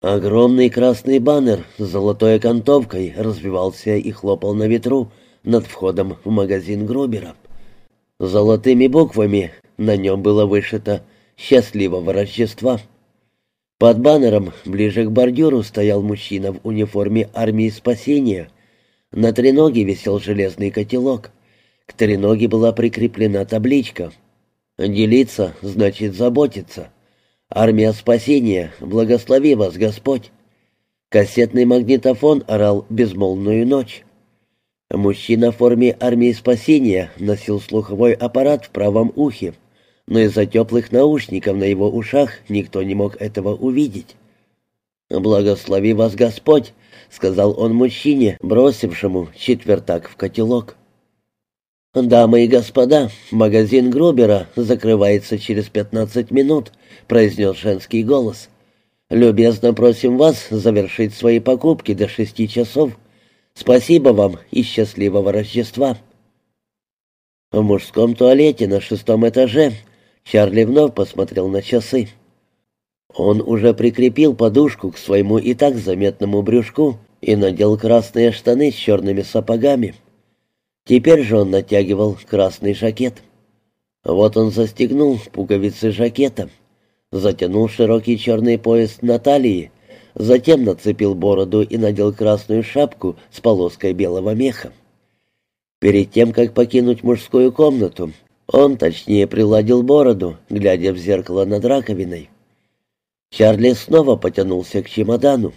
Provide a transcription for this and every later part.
Огромный красный баннер с золотой окантовкой развивался и хлопал на ветру над входом в магазин Грубера. Золотыми буквами на нем было вышито «Счастливого Рождества». Под баннером ближе к бордюру стоял мужчина в униформе армии спасения. На треноге висел железный котелок. К треноге была прикреплена табличка «Делиться значит заботиться». «Армия спасения, благослови вас, Господь!» Кассетный магнитофон орал безмолвную ночь. Мужчина в форме армии спасения носил слуховой аппарат в правом ухе, но из-за теплых наушников на его ушах никто не мог этого увидеть. «Благослови вас, Господь!» — сказал он мужчине, бросившему четвертак в котелок. «Дамы и господа, магазин Грубера закрывается через пятнадцать минут», — произнес женский голос. «Любезно просим вас завершить свои покупки до шести часов. Спасибо вам и счастливого Рождества». В мужском туалете на шестом этаже Чарли вновь посмотрел на часы. Он уже прикрепил подушку к своему и так заметному брюшку и надел красные штаны с черными сапогами. Теперь же он натягивал красный жакет. Вот он застегнул пуговицы жакета, затянул широкий черный пояс на талии, затем нацепил бороду и надел красную шапку с полоской белого меха. Перед тем, как покинуть мужскую комнату, он точнее приладил бороду, глядя в зеркало над раковиной. Чарли снова потянулся к чемодану,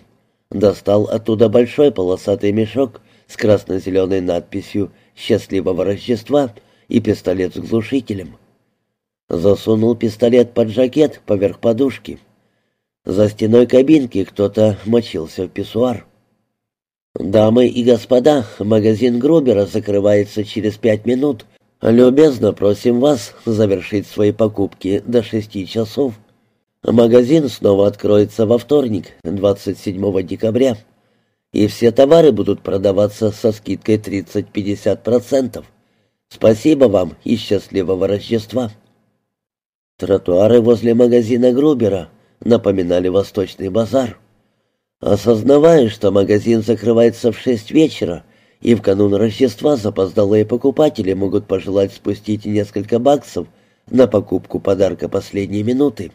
достал оттуда большой полосатый мешок с красно-зеленой надписью «Счастливого Рождества» и пистолет с глушителем. Засунул пистолет под жакет поверх подушки. За стеной кабинки кто-то мочился в писсуар. «Дамы и господа, магазин Грубера закрывается через пять минут. Любезно просим вас завершить свои покупки до шести часов. Магазин снова откроется во вторник, 27 декабря и все товары будут продаваться со скидкой 30-50%. Спасибо вам и счастливого Рождества. Тротуары возле магазина Грубера напоминали восточный базар. Осознавая, что магазин закрывается в шесть вечера, и в канун Рождества запоздалые покупатели могут пожелать спустить несколько баксов на покупку подарка последней минуты,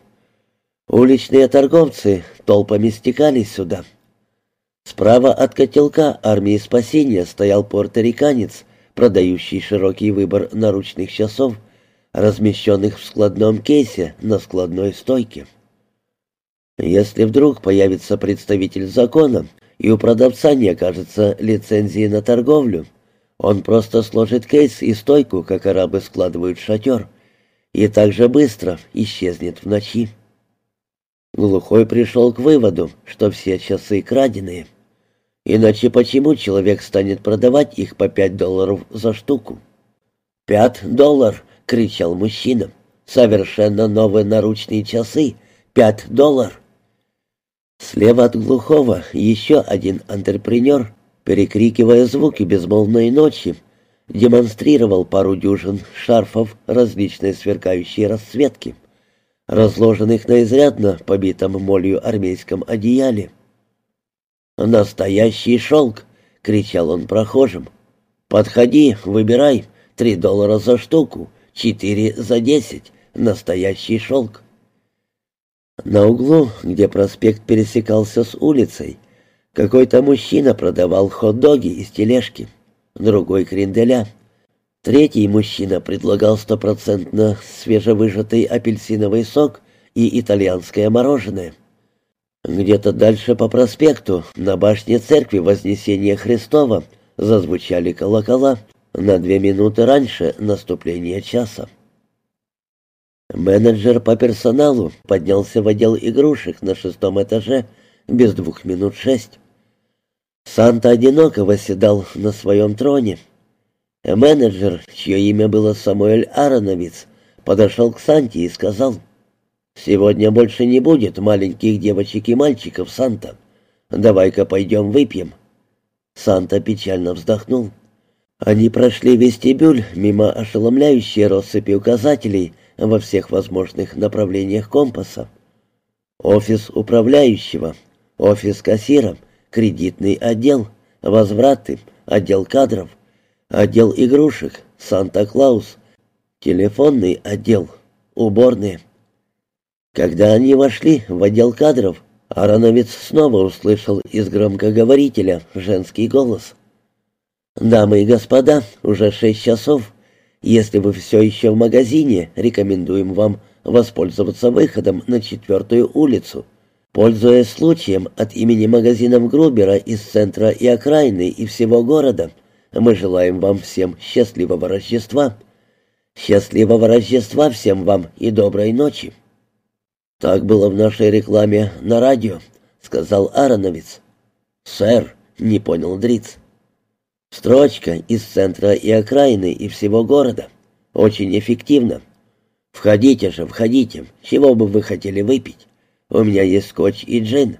уличные торговцы толпами стекались сюда — Справа от котелка армии спасения стоял порториканец, продающий широкий выбор наручных часов, размещенных в складном кейсе на складной стойке. Если вдруг появится представитель закона, и у продавца не окажется лицензии на торговлю, он просто сложит кейс и стойку, как арабы складывают шатер, и так же быстро исчезнет в ночи. Глухой пришел к выводу, что все часы краденые — Иначе почему человек станет продавать их по пять долларов за штуку? «Пять доллар!» — кричал мужчина. «Совершенно новые наручные часы! Пять доллар!» Слева от глухого еще один антрепренер, перекрикивая звуки безмолвной ночи, демонстрировал пару дюжин шарфов различной сверкающей расцветки, разложенных на изрядно побитом молью армейском одеяле. «Настоящий шелк!» — кричал он прохожим. «Подходи, выбирай. Три доллара за штуку, четыре за десять. Настоящий шелк!» На углу, где проспект пересекался с улицей, какой-то мужчина продавал хот-доги из тележки, другой — кренделя. Третий мужчина предлагал стопроцентно свежевыжатый апельсиновый сок и итальянское мороженое. Где-то дальше по проспекту, на башне церкви Вознесения Христова, зазвучали колокола на две минуты раньше наступления часа. Менеджер по персоналу поднялся в отдел игрушек на шестом этаже без двух минут шесть. Санта одиноко восседал на своем троне. Менеджер, чье имя было Самуэль Ароновиц, подошел к Санте и сказал — «Сегодня больше не будет маленьких девочек и мальчиков, Санта. Давай-ка пойдем выпьем». Санта печально вздохнул. Они прошли вестибюль мимо ошеломляющей россыпи указателей во всех возможных направлениях компаса. Офис управляющего, офис кассира, кредитный отдел, возвраты, отдел кадров, отдел игрушек, Санта-Клаус, телефонный отдел, уборные. Когда они вошли в отдел кадров, Ароновец снова услышал из громкоговорителя женский голос. «Дамы и господа, уже шесть часов. Если вы все еще в магазине, рекомендуем вам воспользоваться выходом на четвертую улицу. Пользуясь случаем от имени магазинов Грубера из центра и окраины и всего города, мы желаем вам всем счастливого Рождества. Счастливого Рождества всем вам и доброй ночи. Так было в нашей рекламе на радио, сказал Ароновец. Сэр, не понял Дриц. Строчка из центра и окраины и всего города. Очень эффективно. Входите же, входите. Чего бы вы хотели выпить? У меня есть скотч и джин».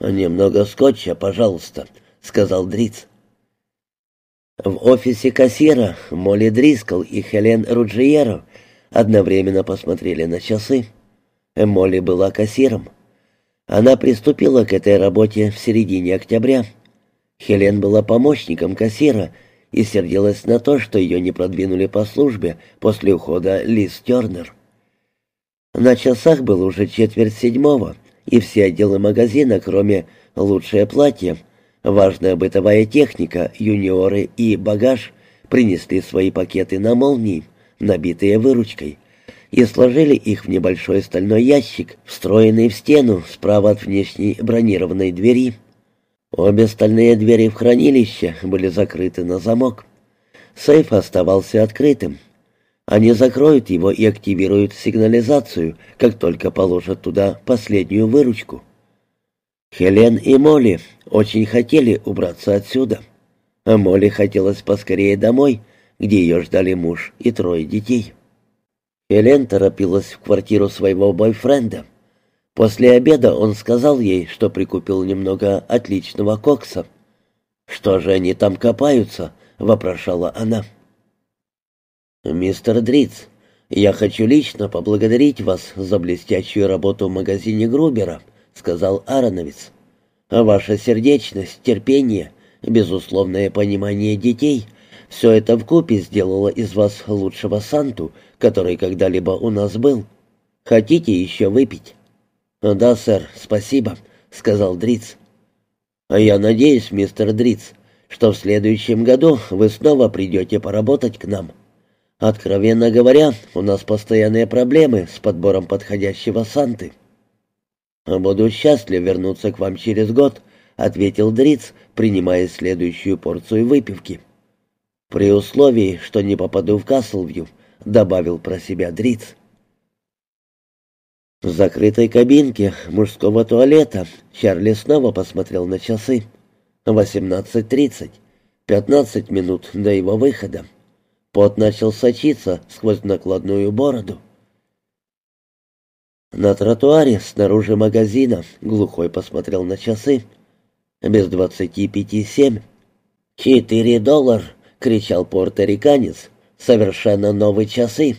«Немного скотча, пожалуйста», — сказал Дриц. В офисе кассира Молли Дрискл и Хелен Руджиеро одновременно посмотрели на часы. Молли была кассиром. Она приступила к этой работе в середине октября. Хелен была помощником кассира и сердилась на то, что ее не продвинули по службе после ухода Лиз Тернер. На часах было уже четверть седьмого, и все отделы магазина, кроме «Лучшее платье», «Важная бытовая техника», «Юниоры» и «Багаж» принесли свои пакеты на молнии, набитые выручкой, и сложили их в небольшой стальной ящик, встроенный в стену справа от внешней бронированной двери. Обе стальные двери в хранилище были закрыты на замок. Сейф оставался открытым, они закроют его и активируют сигнализацию, как только положат туда последнюю выручку. Хелен и Молли очень хотели убраться отсюда. А Молли хотелось поскорее домой, где ее ждали муж и трое детей. Хелен торопилась в квартиру своего бойфренда. После обеда он сказал ей, что прикупил немного отличного кокса. «Что же они там копаются?» — вопрошала она. «Мистер Дриц, я хочу лично поблагодарить вас за блестящую работу в магазине Грубера», — сказал Ароновец. «Ваша сердечность, терпение, безусловное понимание детей — все это вкупе сделало из вас лучшего Санту, который когда-либо у нас был. Хотите еще выпить?» «Да, сэр, спасибо», — сказал Дриц. «А я надеюсь, мистер Дриц, что в следующем году вы снова придете поработать к нам». Откровенно говоря, у нас постоянные проблемы с подбором подходящего Санты. Буду счастлив вернуться к вам через год, ответил Дриц, принимая следующую порцию выпивки. При условии, что не попаду в Каслвью, добавил про себя Дриц. В закрытой кабинке мужского туалета Чарли снова посмотрел на часы. Восемнадцать тридцать. Пятнадцать минут до его выхода. Пот начал сочиться сквозь накладную бороду. На тротуаре снаружи магазина глухой посмотрел на часы. Без двадцати пяти семь. «Четыре доллара!» — кричал порториканец. «Совершенно новые часы!»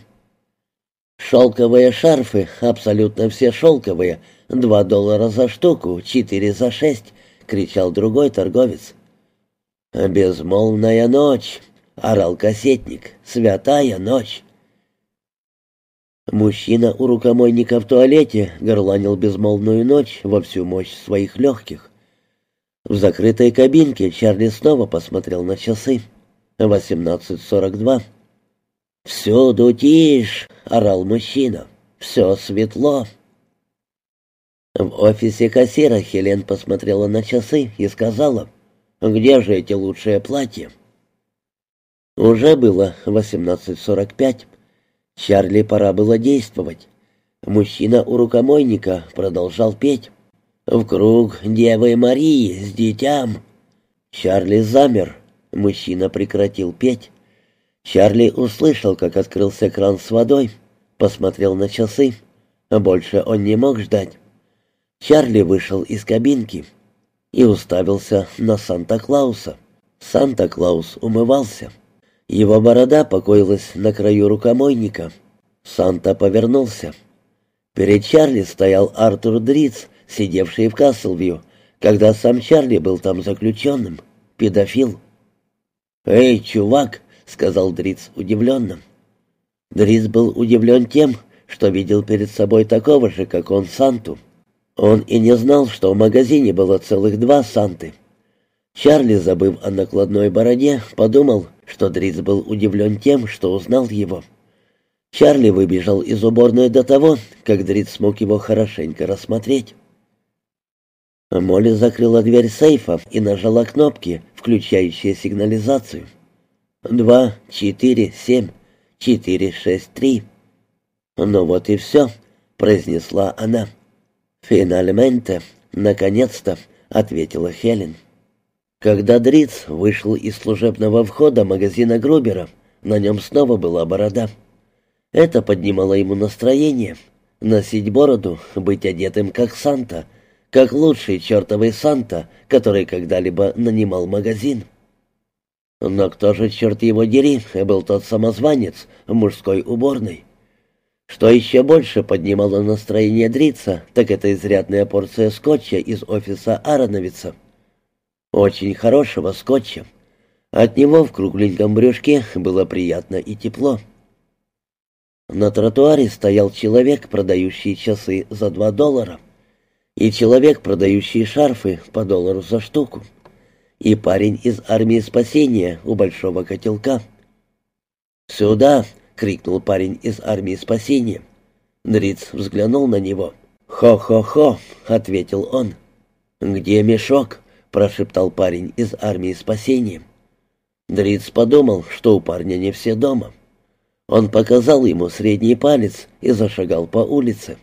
«Шелковые шарфы, абсолютно все шелковые, два доллара за штуку, четыре за шесть!» — кричал другой торговец. «Безмолвная ночь!» — орал кассетник. «Святая ночь!» Мужчина у рукомойника в туалете горланил безмолвную ночь во всю мощь своих легких. В закрытой кабинке Чарли снова посмотрел на часы. Восемнадцать сорок два. «Всюду тишь!» — орал мужчина. «Все светло!» В офисе кассира Хелен посмотрела на часы и сказала, «Где же эти лучшие платья?» Уже было 18.45. Чарли пора было действовать. Мужчина у рукомойника продолжал петь. «В круг Девы Марии с детям». Чарли замер. Мужчина прекратил петь. Чарли услышал, как открылся кран с водой. Посмотрел на часы. Больше он не мог ждать. Чарли вышел из кабинки и уставился на Санта-Клауса. Санта-Клаус умывался. Его борода покоилась на краю рукомойника. Санта повернулся. Перед Чарли стоял Артур Дриц сидевший в Каслвью, когда сам Чарли был там заключенным. Педофил. «Эй, чувак!» — сказал Дриц удивленно. Дриц был удивлен тем, что видел перед собой такого же, как он, Санту. Он и не знал, что в магазине было целых два Санты. Чарли, забыв о накладной бороде, подумал, что Дриц был удивлен тем, что узнал его. Чарли выбежал из уборной до того, как Дриц смог его хорошенько рассмотреть. Молли закрыла дверь сейфа и нажала кнопки, включающие сигнализацию. «Два, четыре, семь, четыре, шесть, три». «Ну вот и все», — произнесла она. «Финальменте, наконец-то», — ответила Хелен. Когда Дриц вышел из служебного входа магазина Грубера, на нем снова была борода. Это поднимало ему настроение. Носить бороду, быть одетым как Санта, как лучший чертовый Санта, который когда-либо нанимал магазин. Но кто же, черт его дери, был тот самозванец в мужской уборной? Что еще больше поднимало настроение Дрица, так это изрядная порция скотча из офиса Ароновица. Очень хорошего скотча. От него в кругленьком брюшке было приятно и тепло. На тротуаре стоял человек, продающий часы за два доллара, и человек, продающий шарфы по доллару за штуку, и парень из армии спасения у большого котелка. «Сюда!» — крикнул парень из армии спасения. Дриц взглянул на него. «Хо-хо-хо!» — ответил он. «Где мешок?» прошептал парень из армии спасения. Дриц подумал, что у парня не все дома. Он показал ему средний палец и зашагал по улице.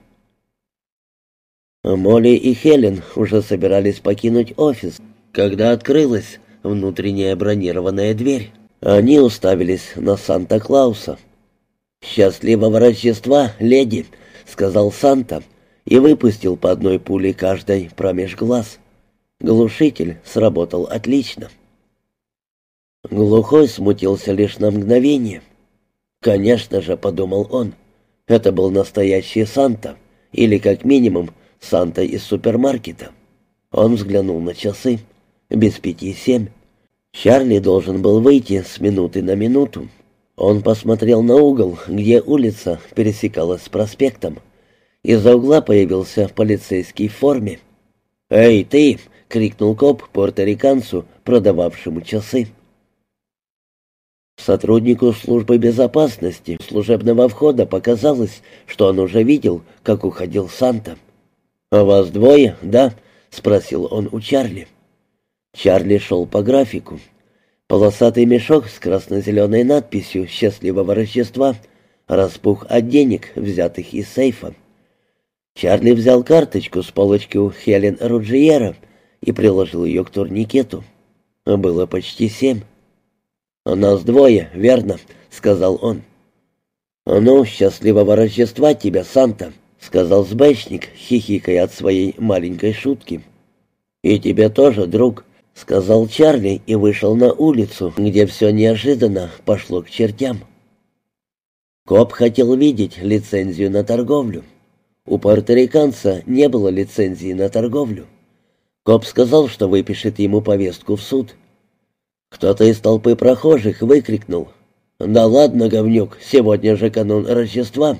Молли и Хелен уже собирались покинуть офис, когда открылась внутренняя бронированная дверь. Они уставились на Санта-Клауса. «Счастливого Рождества, леди!» — сказал Санта и выпустил по одной пуле каждой промеж глаз. Глушитель сработал отлично. Глухой смутился лишь на мгновение. «Конечно же», — подумал он, — «это был настоящий Санта, или, как минимум, Санта из супермаркета». Он взглянул на часы. Без пяти семь. Чарли должен был выйти с минуты на минуту. Он посмотрел на угол, где улица пересекалась с проспектом. Из-за угла появился в форме. «Эй, ты!» — крикнул коп порториканцу, продававшему часы. Сотруднику службы безопасности служебного входа показалось, что он уже видел, как уходил Санта. «А вас двое, да?» — спросил он у Чарли. Чарли шел по графику. Полосатый мешок с красно-зеленой надписью «Счастливого Рождества» распух от денег, взятых из сейфа. Чарли взял карточку с полочки у Хелен Руджиера — и приложил ее к турникету. Было почти семь. «Нас двое, верно?» — сказал он. «Ну, счастливого Рождества тебе, Санта!» — сказал сбэчник, хихикая от своей маленькой шутки. «И тебе тоже, друг», — сказал Чарли и вышел на улицу, где все неожиданно пошло к чертям. Коп хотел видеть лицензию на торговлю. У порториканца не было лицензии на торговлю. Коп сказал, что выпишет ему повестку в суд. Кто-то из толпы прохожих выкрикнул. «Да ладно, говнюк, сегодня же канун Рождества».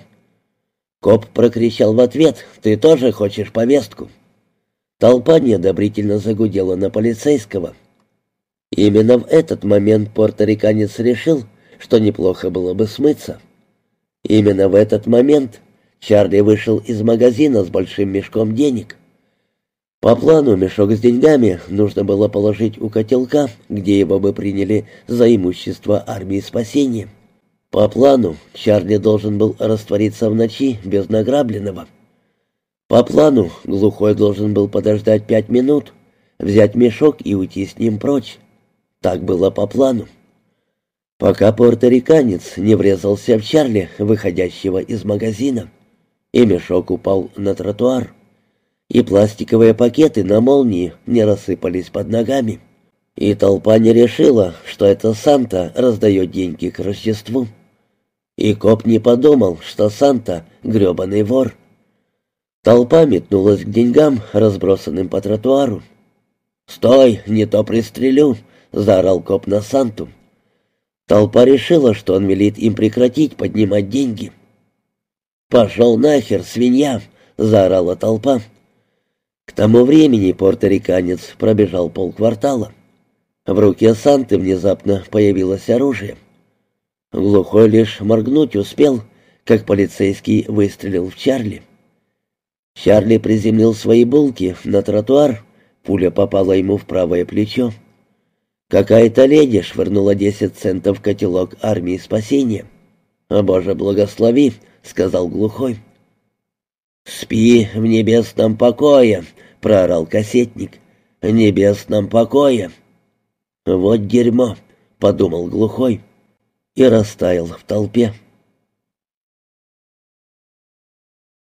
Коп прокричал в ответ. «Ты тоже хочешь повестку?» Толпа неодобрительно загудела на полицейского. Именно в этот момент порториканец решил, что неплохо было бы смыться. Именно в этот момент Чарли вышел из магазина с большим мешком денег. По плану мешок с деньгами нужно было положить у котелка, где его бы приняли за имущество армии спасения. По плану Чарли должен был раствориться в ночи без награбленного. По плану глухой должен был подождать пять минут, взять мешок и уйти с ним прочь. Так было по плану. Пока порториканец не врезался в Чарли, выходящего из магазина, и мешок упал на тротуар и пластиковые пакеты на молнии не рассыпались под ногами. И толпа не решила, что это Санта раздает деньги к Рождеству. И коп не подумал, что Санта — грёбаный вор. Толпа метнулась к деньгам, разбросанным по тротуару. «Стой, не то пристрелю!» — заорал коп на Санту. Толпа решила, что он велит им прекратить поднимать деньги. «Пошел нахер, свинья!» — заорала толпа. К тому времени порториканец пробежал полквартала. В руке Санты внезапно появилось оружие. Глухой лишь моргнуть успел, как полицейский выстрелил в Чарли. Чарли приземлил свои булки на тротуар, пуля попала ему в правое плечо. Какая-то леди швырнула десять центов в котелок армии спасения. «О, Боже, благослови!» — сказал глухой. «Спи в небесном покое!» — проорал кассетник. «В небесном покое!» «Вот дерьмо!» — подумал глухой и растаял в толпе.